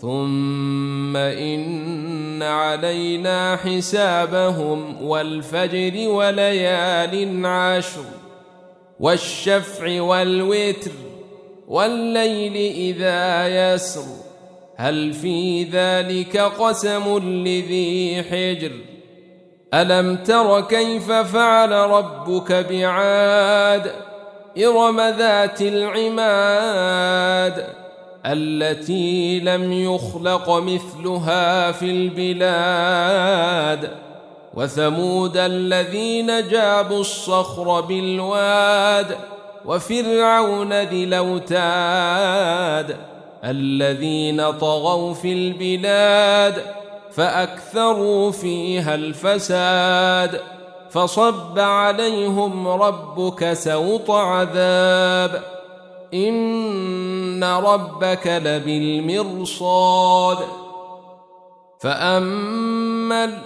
ثم إن علينا حسابهم والفجر وليال عشر والشفع والوتر والليل إذا يسر هل في ذلك قسم لذي حجر ألم تر كيف فعل ربك بعاد إرم ذات العماد التي لم يخلق مثلها في البلاد. وثمود الذين جابوا الصخر بالواد وفرعون ذي الأوتاد. الذين طغوا في البلاد فأكثروا فيها الفساد. فصب عليهم ربك سوط عذاب. أن ربك لبالمرصاد. فأما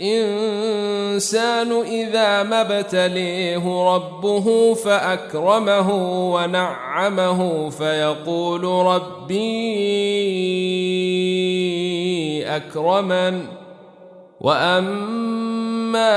الإنسان إذا ما ابتليه ربه فأكرمه ونعمه فيقول ربي أكرمن. وأما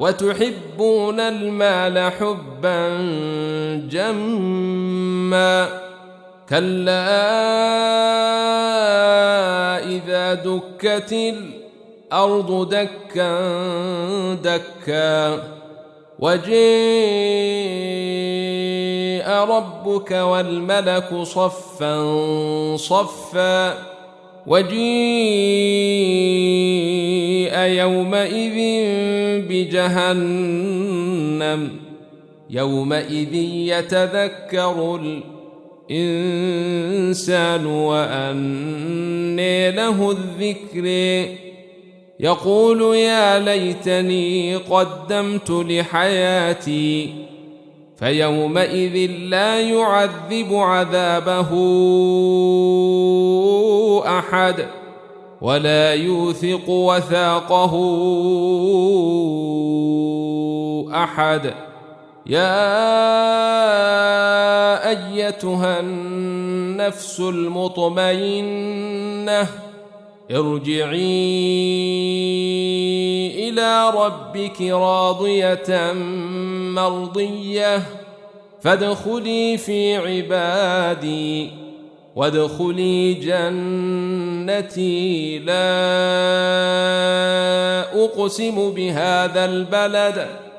وتحبون المال حبا جما كلا إذا دكت الأرض دكا دكا وجيء ربك والملك صفا صفا وجيء يومئذ بجهنم يومئذ يتذكر الإنسان وأني له الذكر. يقول يا ليتني قدمت لحياتي فيومئذ لا يعذب عذابه أحد. ولا يوثق وثاقه أحد. يا أيتها النفس المطمئنة ارجعي إلى ربك راضية مرضية فادخلي في عبادي وادخلي جنتي لا أقسم بهذا البلد.